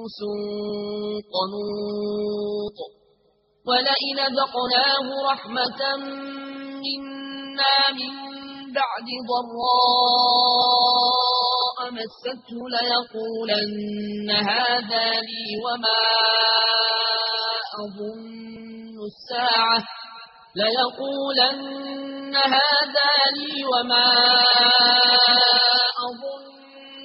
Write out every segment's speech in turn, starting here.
أنس قنوط. ولئن ذقناه رحمة منا من بعد ضراء مسته ليقولن هذا لي وما أظن الساعة. ليقولن هذا لي وما أظن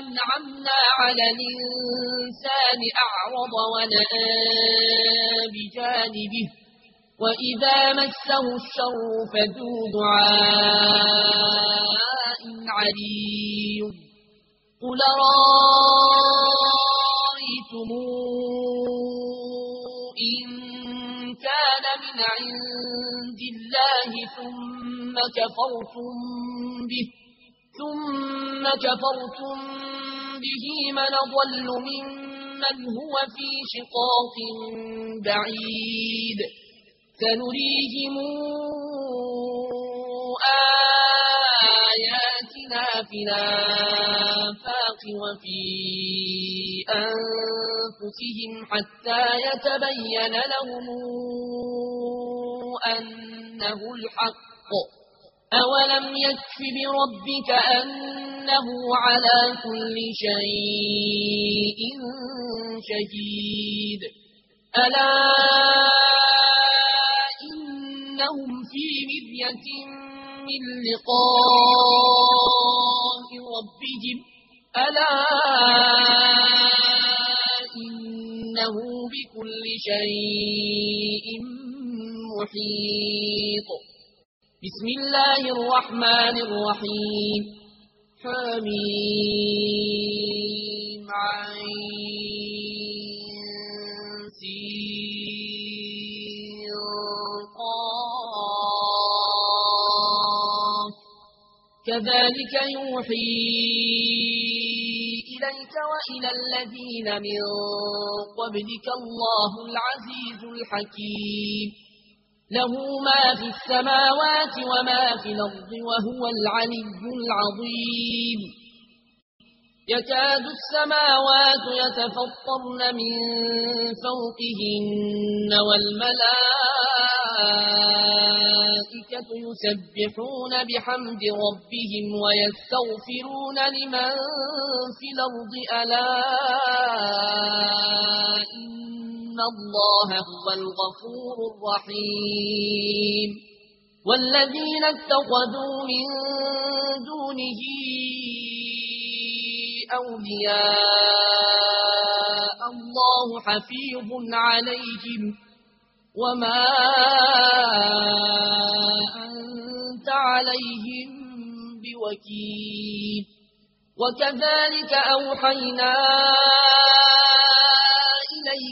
أنعمنا على الإنسان أعرض ونآ بجانبه وإذا مسه الشر فذو دعاء علي قل رأيتم إن كان من عند الله ثم كفرتم به ثم كفرتم به به من ضل ممن هو في شقاق بعيد. سنريهم آياتنا في الآفاق وفي أنفسهم حتى يتبين لهم أنه الحق. أولم يكف بربك إنه على كل شيء شهيد. ألا إنهم في مذية من لقاء ربهم. ألا إنه بكل شيء محيط. بسم الله الرحمن الرحيم. حميم عين سينقاف كذلك يوحي إليك وإلى الذين من قبلك الله العزيز الحكيم. له ما في السماوات وما في الأرض وهو العلي العظيم. يكاد السماوات يتفطرن من فوقهن والملائكة يسبحون بحمد ربهم ويستغفرون لمن في الأرض. ألائم اللہ هو الغفور الرحیم والذین اتخذوا من دونه اولیاء اللہ حفیظ علیہم وما انت علیہم بوکیب وكذلك اوحينا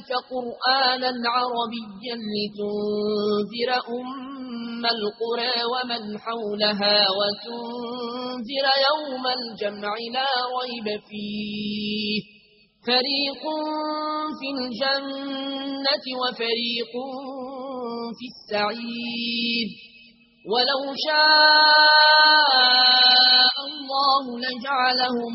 ذلك قرآنا عربيا لتنذر أم القرى ومن حولها وتنذر يوم الجمع لا ريب فيه. فريق في الجنة وفريق في السعيد ولو شاء الله لجعلهم